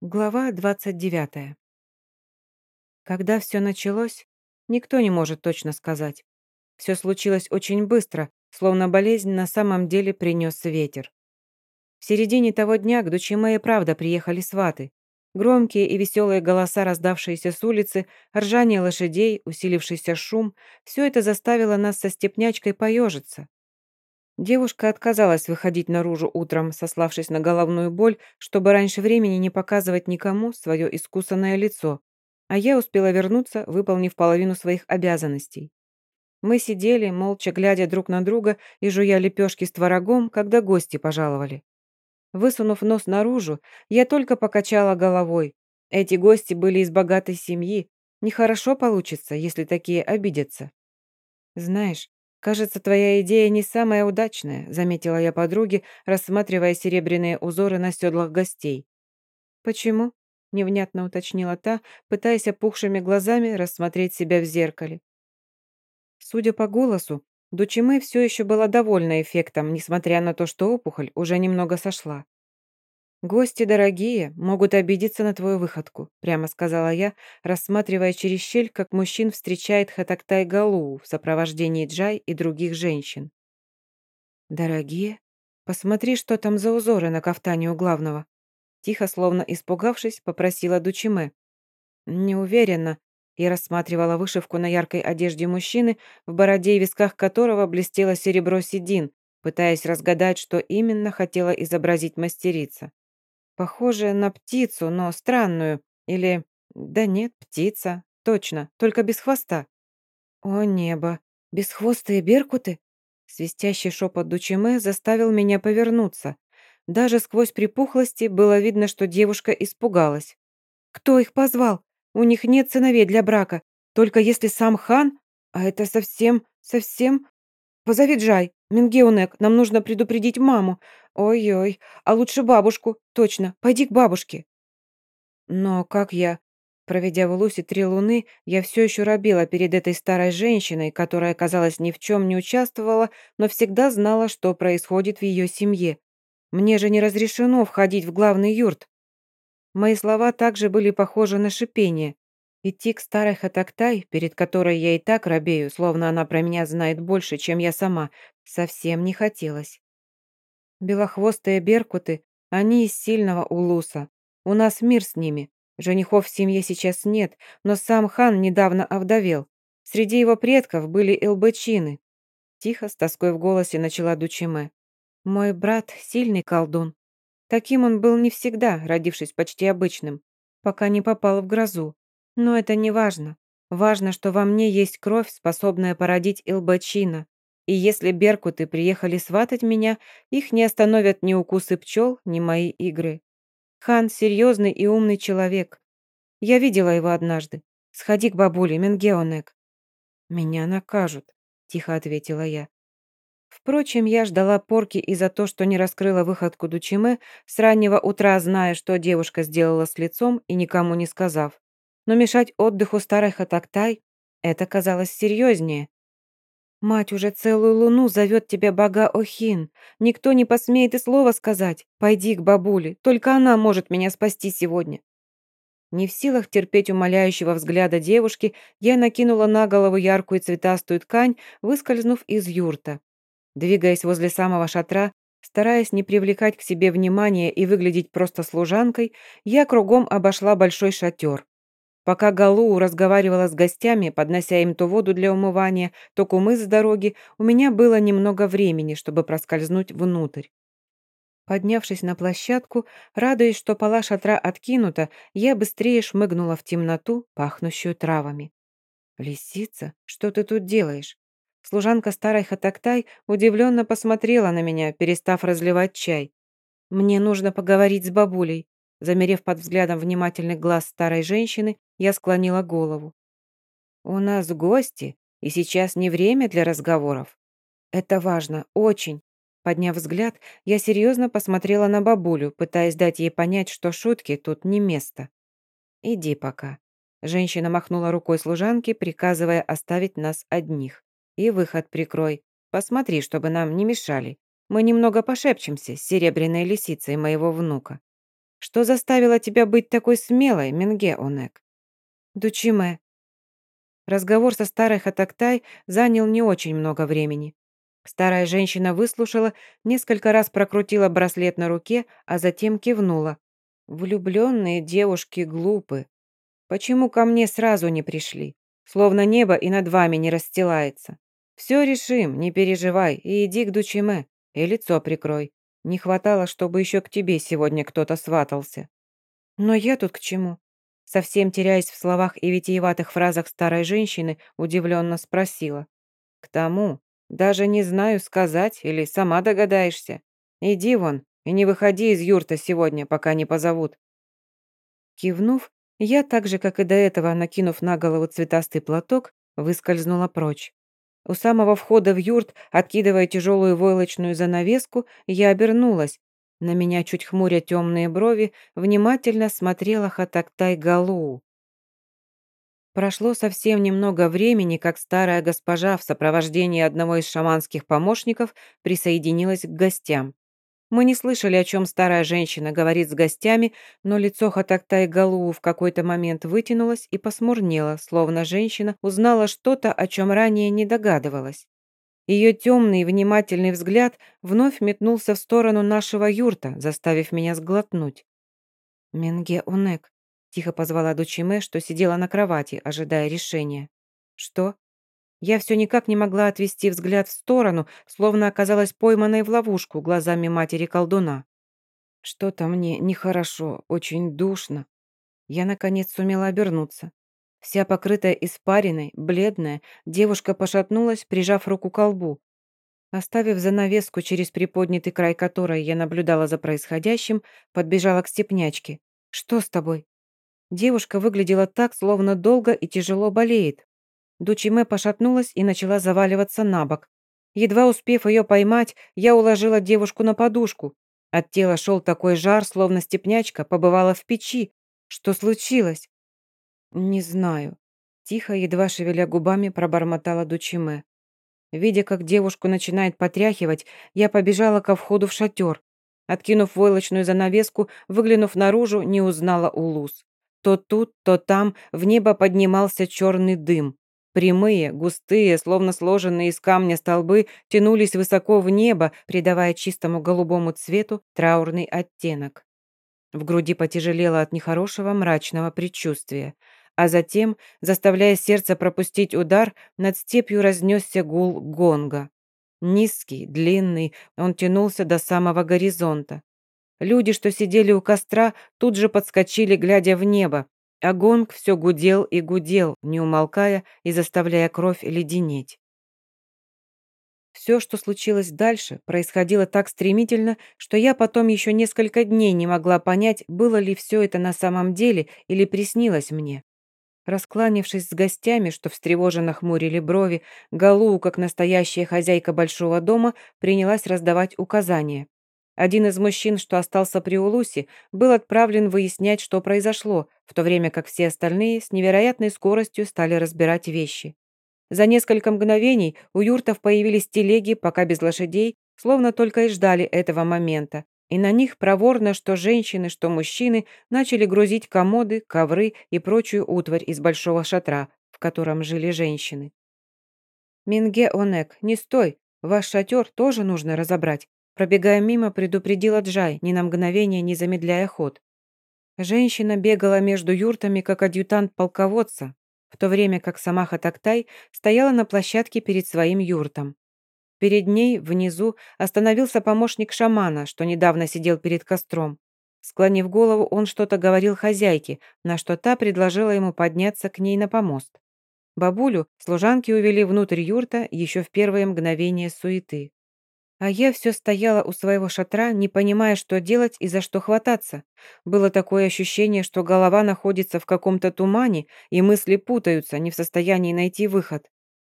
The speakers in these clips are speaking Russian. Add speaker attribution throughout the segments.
Speaker 1: Глава 29. Когда все началось, никто не может точно сказать. Все случилось очень быстро, словно болезнь на самом деле принес ветер. В середине того дня к Дучиме и правда приехали сваты. Громкие и веселые голоса, раздавшиеся с улицы, ржание лошадей, усилившийся шум – все это заставило нас со степнячкой поежиться. Девушка отказалась выходить наружу утром, сославшись на головную боль, чтобы раньше времени не показывать никому свое искусанное лицо, а я успела вернуться, выполнив половину своих обязанностей. Мы сидели, молча глядя друг на друга и жуя лепешки с творогом, когда гости пожаловали. Высунув нос наружу, я только покачала головой. Эти гости были из богатой семьи. Нехорошо получится, если такие обидятся. Знаешь, «Кажется, твоя идея не самая удачная», — заметила я подруге, рассматривая серебряные узоры на седлах гостей. «Почему?» — невнятно уточнила та, пытаясь опухшими глазами рассмотреть себя в зеркале. Судя по голосу, Дучиме все еще была довольна эффектом, несмотря на то, что опухоль уже немного сошла. «Гости дорогие, могут обидеться на твою выходку», прямо сказала я, рассматривая через щель, как мужчин встречает Хатактай Галуу в сопровождении Джай и других женщин. «Дорогие? Посмотри, что там за узоры на кафтане у главного». Тихо, словно испугавшись, попросила Дучиме. «Не уверена», я рассматривала вышивку на яркой одежде мужчины, в бороде и висках которого блестело серебро седин, пытаясь разгадать, что именно хотела изобразить мастерица. Похожая на птицу, но странную. Или... Да нет, птица. Точно, только без хвоста. О небо, бесхвостые беркуты? Свистящий шепот Дучеме заставил меня повернуться. Даже сквозь припухлости было видно, что девушка испугалась. «Кто их позвал? У них нет сыновей для брака. Только если сам хан... А это совсем, совсем... Позови Джай, Мингеунек, нам нужно предупредить маму. Ой-ой, а лучше бабушку. Точно, пойди к бабушке. Но как я... Проведя в Лусе три луны, я все еще робила перед этой старой женщиной, которая, казалось, ни в чем не участвовала, но всегда знала, что происходит в ее семье. Мне же не разрешено входить в главный юрт. Мои слова также были похожи на шипение. Идти к старой Хатактай, перед которой я и так робею, словно она про меня знает больше, чем я сама, совсем не хотелось. Белохвостые беркуты, они из сильного улуса. У нас мир с ними. Женихов в семье сейчас нет, но сам хан недавно овдовел. Среди его предков были элбычины. Тихо, с тоской в голосе начала Дучиме. Мой брат — сильный колдун. Таким он был не всегда, родившись почти обычным, пока не попал в грозу. Но это не важно. Важно, что во мне есть кровь, способная породить Илбачина, и если беркуты приехали сватать меня, их не остановят ни укусы пчел, ни мои игры. Хан серьезный и умный человек. Я видела его однажды. Сходи к бабуле, Менгеонек. Меня накажут, тихо ответила я. Впрочем, я ждала порки и за то, что не раскрыла выходку Дучиме, с раннего утра зная, что девушка сделала с лицом и никому не сказав. Но мешать отдыху старой Хатактай — это казалось серьезнее. «Мать уже целую луну зовет тебя бога Охин. Никто не посмеет и слова сказать. Пойди к бабуле, только она может меня спасти сегодня». Не в силах терпеть умоляющего взгляда девушки, я накинула на голову яркую цветастую ткань, выскользнув из юрта. Двигаясь возле самого шатра, стараясь не привлекать к себе внимания и выглядеть просто служанкой, я кругом обошла большой шатер. Пока Галуу разговаривала с гостями, поднося им то воду для умывания, то кумыс с дороги, у меня было немного времени, чтобы проскользнуть внутрь. Поднявшись на площадку, радуясь, что пола шатра откинута, я быстрее шмыгнула в темноту, пахнущую травами. «Лисица, что ты тут делаешь?» Служанка старой Хатактай удивленно посмотрела на меня, перестав разливать чай. «Мне нужно поговорить с бабулей», Замерев под взглядом внимательных глаз старой женщины, я склонила голову. «У нас гости, и сейчас не время для разговоров. Это важно, очень». Подняв взгляд, я серьезно посмотрела на бабулю, пытаясь дать ей понять, что шутки тут не место. «Иди пока». Женщина махнула рукой служанке, приказывая оставить нас одних. «И выход прикрой. Посмотри, чтобы нам не мешали. Мы немного пошепчемся с серебряной лисицей моего внука». Что заставило тебя быть такой смелой, Менге Онек?» «Дучиме». Разговор со старой Хатактай занял не очень много времени. Старая женщина выслушала, несколько раз прокрутила браслет на руке, а затем кивнула. «Влюбленные девушки глупы. Почему ко мне сразу не пришли? Словно небо и над вами не расстилается. Все решим, не переживай, и иди к Дучиме, и лицо прикрой. Не хватало, чтобы еще к тебе сегодня кто-то сватался. Но я тут к чему? Совсем теряясь в словах и витиеватых фразах старой женщины, удивленно спросила. К тому, даже не знаю, сказать или сама догадаешься. Иди вон и не выходи из юрта сегодня, пока не позовут. Кивнув, я так же, как и до этого, накинув на голову цветастый платок, выскользнула прочь. У самого входа в юрт, откидывая тяжелую войлочную занавеску, я обернулась. На меня, чуть хмуря темные брови, внимательно смотрела Хатактай Галуу. Прошло совсем немного времени, как старая госпожа в сопровождении одного из шаманских помощников присоединилась к гостям. Мы не слышали, о чем старая женщина говорит с гостями, но лицо Хатактай Галуу в какой-то момент вытянулось и посмурнело, словно женщина узнала что-то, о чем ранее не догадывалась. Ее темный внимательный взгляд вновь метнулся в сторону нашего юрта, заставив меня сглотнуть. «Менге Унек», — тихо позвала Дучиме, что сидела на кровати, ожидая решения. «Что?» Я все никак не могла отвести взгляд в сторону, словно оказалась пойманной в ловушку глазами матери-колдуна. Что-то мне нехорошо, очень душно. Я, наконец, сумела обернуться. Вся покрытая испариной, бледная, девушка пошатнулась, прижав руку к лбу. Оставив занавеску, через приподнятый край которой я наблюдала за происходящим, подбежала к степнячке. «Что с тобой?» Девушка выглядела так, словно долго и тяжело болеет, Дучиме пошатнулась и начала заваливаться на бок. Едва успев ее поймать, я уложила девушку на подушку. От тела шел такой жар, словно степнячка побывала в печи. Что случилось? Не знаю. Тихо, едва шевеля губами, пробормотала Дучиме. Видя, как девушку начинает потряхивать, я побежала ко входу в шатер. Откинув войлочную занавеску, выглянув наружу, не узнала Улус. То тут, то там в небо поднимался черный дым. Прямые, густые, словно сложенные из камня столбы, тянулись высоко в небо, придавая чистому голубому цвету траурный оттенок. В груди потяжелело от нехорошего мрачного предчувствия. А затем, заставляя сердце пропустить удар, над степью разнесся гул гонга. Низкий, длинный, он тянулся до самого горизонта. Люди, что сидели у костра, тут же подскочили, глядя в небо, а гонг все гудел и гудел, не умолкая и заставляя кровь леденеть. Все, что случилось дальше, происходило так стремительно, что я потом еще несколько дней не могла понять, было ли все это на самом деле или приснилось мне. Раскланившись с гостями, что встревоженно хмурили брови, Галу, как настоящая хозяйка большого дома, принялась раздавать указания. Один из мужчин, что остался при Улусе, был отправлен выяснять, что произошло, в то время как все остальные с невероятной скоростью стали разбирать вещи. За несколько мгновений у юртов появились телеги, пока без лошадей, словно только и ждали этого момента. И на них проворно, что женщины, что мужчины, начали грузить комоды, ковры и прочую утварь из большого шатра, в котором жили женщины. «Минге Онек, не стой! Ваш шатер тоже нужно разобрать. Пробегая мимо, предупредила Джай, ни на мгновение не замедляя ход. Женщина бегала между юртами, как адъютант полководца, в то время как сама Хатактай стояла на площадке перед своим юртом. Перед ней, внизу, остановился помощник шамана, что недавно сидел перед костром. Склонив голову, он что-то говорил хозяйке, на что та предложила ему подняться к ней на помост. Бабулю служанки увели внутрь юрта еще в первые мгновения суеты. А я все стояла у своего шатра, не понимая, что делать и за что хвататься. Было такое ощущение, что голова находится в каком-то тумане, и мысли путаются, не в состоянии найти выход.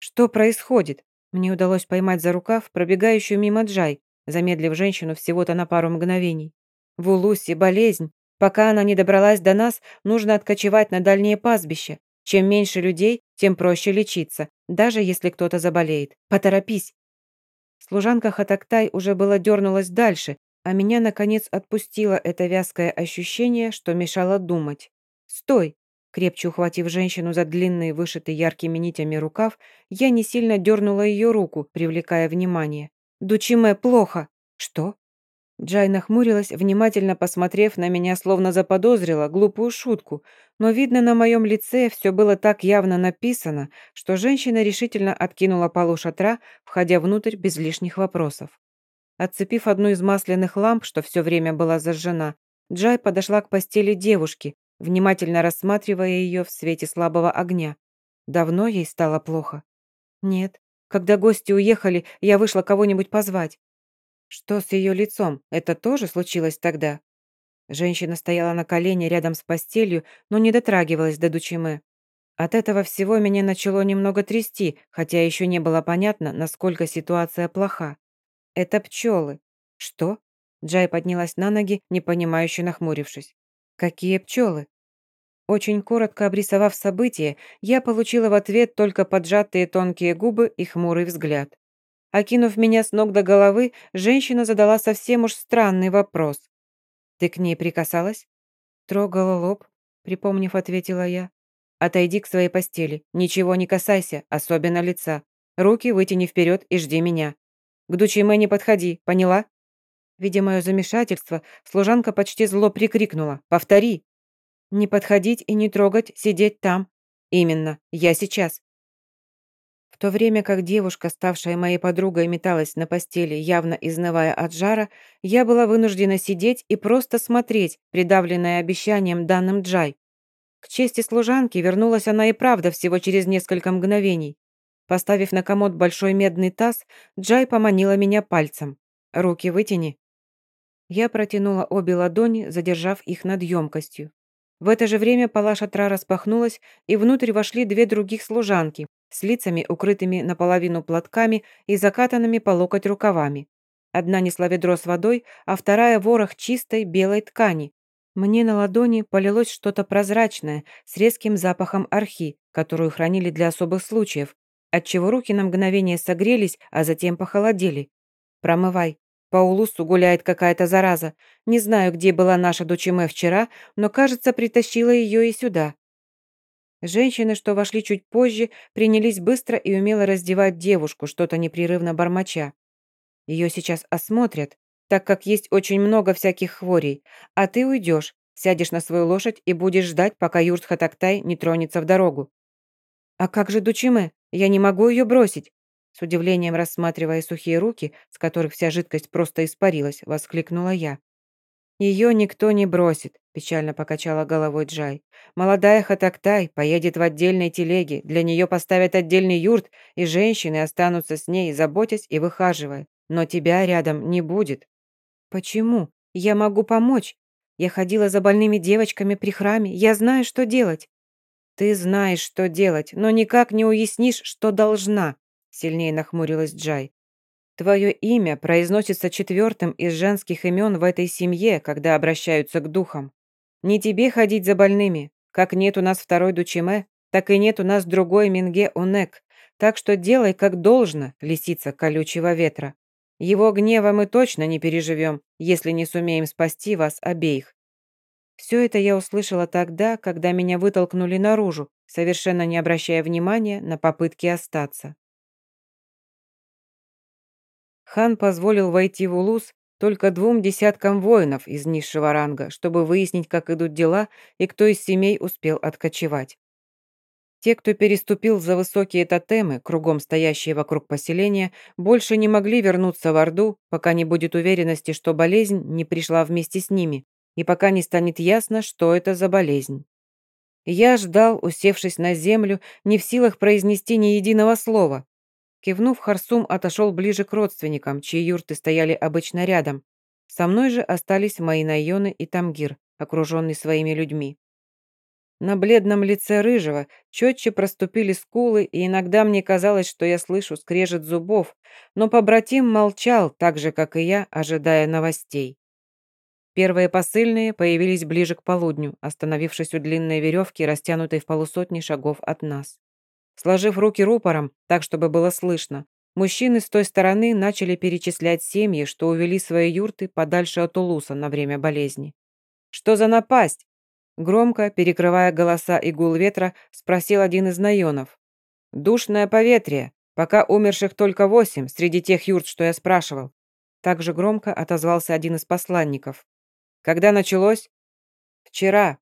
Speaker 1: Что происходит? Мне удалось поймать за рукав пробегающую мимо Джай, замедлив женщину всего-то на пару мгновений. В Улусе болезнь. Пока она не добралась до нас, нужно откочевать на дальнее пастбище. Чем меньше людей, тем проще лечиться, даже если кто-то заболеет. Поторопись, Служанка Хатактай уже было дернулась дальше, А меня, наконец, отпустило это вязкое ощущение, что мешало думать. «Стой!» Крепче ухватив женщину за длинный, вышитый яркими нитями рукав, я не сильно дернула ее руку, привлекая внимание. «Дучиме, плохо!» «Что?» Джай нахмурилась, внимательно посмотрев на меня, словно заподозрила глупую шутку, но, видно, на моем лице все было так явно написано, что женщина решительно откинула полу шатра, входя внутрь без лишних вопросов. Отцепив одну из масляных ламп, что все время была зажжена, Джай подошла к постели девушки, внимательно рассматривая ее в свете слабого огня. Давно ей стало плохо? Нет. Когда гости уехали, я вышла кого-нибудь позвать. Что с ее лицом? Это тоже случилось тогда? Женщина стояла на колене рядом с постелью, но не дотрагивалась до Дучимы. От этого всего меня начало немного трясти, хотя еще не было понятно, насколько ситуация плоха. Это пчелы. Что? Джай поднялась на ноги, непонимающе нахмурившись. Какие пчелы? Очень коротко обрисовав события, я получила в ответ только поджатые тонкие губы и хмурый взгляд. Окинув меня с ног до головы, женщина задала совсем уж странный вопрос. «Ты к ней прикасалась?» «Трогала лоб», — припомнив, ответила я. «Отойди к своей постели. Ничего не касайся, особенно лица. Руки вытяни вперед и жди меня. К Дучиме не подходи, поняла?» Видя мое замешательство, служанка почти зло прикрикнула. «Повтори!» «Не подходить и не трогать, сидеть там». «Именно, я сейчас. То время как девушка, ставшая моей подругой, металась на постели, явно изнывая от жара, я была вынуждена сидеть и просто смотреть, придавленная обещанием данным Джай. К чести служанки вернулась она и правда всего через несколько мгновений. Поставив на комод большой медный таз, Джай поманила меня пальцем. «Руки вытяни». Я протянула обе ладони, задержав их над емкостью. В это же время пола шатра распахнулась, и внутрь вошли две других служанки, с лицами, укрытыми наполовину платками и закатанными по локоть рукавами. Одна несла ведро с водой, а вторая – ворох чистой белой ткани. Мне на ладони полилось что-то прозрачное с резким запахом архи, которую хранили для особых случаев, отчего руки на мгновение согрелись, а затем похолодели. «Промывай. По улусу гуляет какая-то зараза. Не знаю, где была наша дочиме вчера, но, кажется, притащила ее и сюда. Женщины, что вошли чуть позже, принялись быстро и умело раздевать девушку, что-то непрерывно бормоча. Ее сейчас осмотрят, так как есть очень много всяких хворей, а ты уйдешь, сядешь на свою лошадь и будешь ждать, пока Юрт Хатактай не тронется в дорогу. «А как же Дучиме? Я не могу ее бросить!» С удивлением рассматривая сухие руки, с которых вся жидкость просто испарилась, воскликнула я. «Ее никто не бросит», – печально покачала головой Джай. «Молодая Хатактай поедет в отдельной телеге, для нее поставят отдельный юрт, и женщины останутся с ней, заботясь и выхаживая. Но тебя рядом не будет». «Почему? Я могу помочь. Я ходила за больными девочками при храме, я знаю, что делать». «Ты знаешь, что делать, но никак не уяснишь, что должна», – сильнее нахмурилась Джай. Твое имя произносится четвертым из женских имен в этой семье, когда обращаются к духам. Не тебе ходить за больными. Как нет у нас второй Дучиме, так и нет у нас другой Минге Онек. Так что делай как должно, лисица колючего ветра. Его гнева мы точно не переживем, если не сумеем спасти вас обеих. Все это я услышала тогда, когда меня вытолкнули наружу, совершенно не обращая внимания на попытки остаться. Хан позволил войти в Улус только двум десяткам воинов из низшего ранга, чтобы выяснить, как идут дела и кто из семей успел откочевать. Те, кто переступил за высокие тотемы, кругом стоящие вокруг поселения, больше не могли вернуться в Орду, пока не будет уверенности, что болезнь не пришла вместе с ними, и пока не станет ясно, что это за болезнь. Я ждал, усевшись на землю, не в силах произнести ни единого слова, Кивнув, Харсум отошел ближе к родственникам, чьи юрты стояли обычно рядом. Со мной же остались мои Найоны и Тамгир, окруженный своими людьми. На бледном лице Рыжего четче проступили скулы, и иногда мне казалось, что я слышу скрежет зубов, но побратим молчал, так же, как и я, ожидая новостей. Первые посыльные появились ближе к полудню, остановившись у длинной веревки, растянутой в полусотни шагов от нас. Сложив руки рупором, так, чтобы было слышно, Мужчины с той стороны начали перечислять семьи, что увели свои юрты подальше от Улуса на время болезни. «Что за напасть?» Громко, перекрывая голоса и гул ветра, спросил один из наенов. «Душное поветрие. Пока умерших только восемь, среди тех юрт, что я спрашивал». Также громко отозвался один из посланников. «Когда началось?» «Вчера».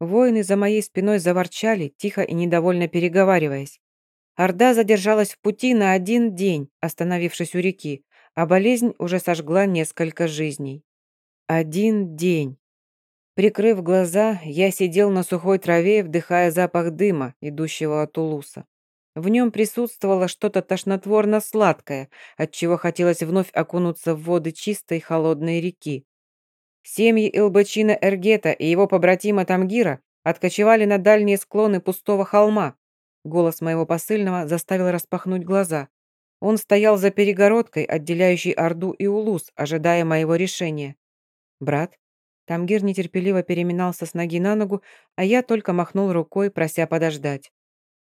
Speaker 1: Воины за моей спиной заворчали, тихо и недовольно переговариваясь. Орда задержалась в пути на один день, остановившись у реки, а болезнь уже сожгла несколько жизней. Один день. Прикрыв глаза, я сидел на сухой траве, вдыхая запах дыма, идущего от Улуса. В нем присутствовало что-то тошнотворно-сладкое, от чего хотелось вновь окунуться в воды чистой холодной реки. Семьи Илбачина Эргета и его побратима Тамгира откочевали на дальние склоны пустого холма. Голос моего посыльного заставил распахнуть глаза. Он стоял за перегородкой, отделяющей Орду и Улус, ожидая моего решения. «Брат?» Тамгир нетерпеливо переминался с ноги на ногу, а я только махнул рукой, прося подождать.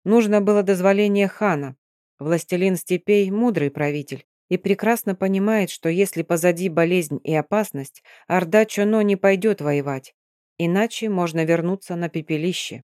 Speaker 1: Нужно было дозволение хана. Властелин степей – мудрый правитель и прекрасно понимает, что если позади болезнь и опасность, Орда Чоно не пойдет воевать. Иначе можно вернуться на пепелище.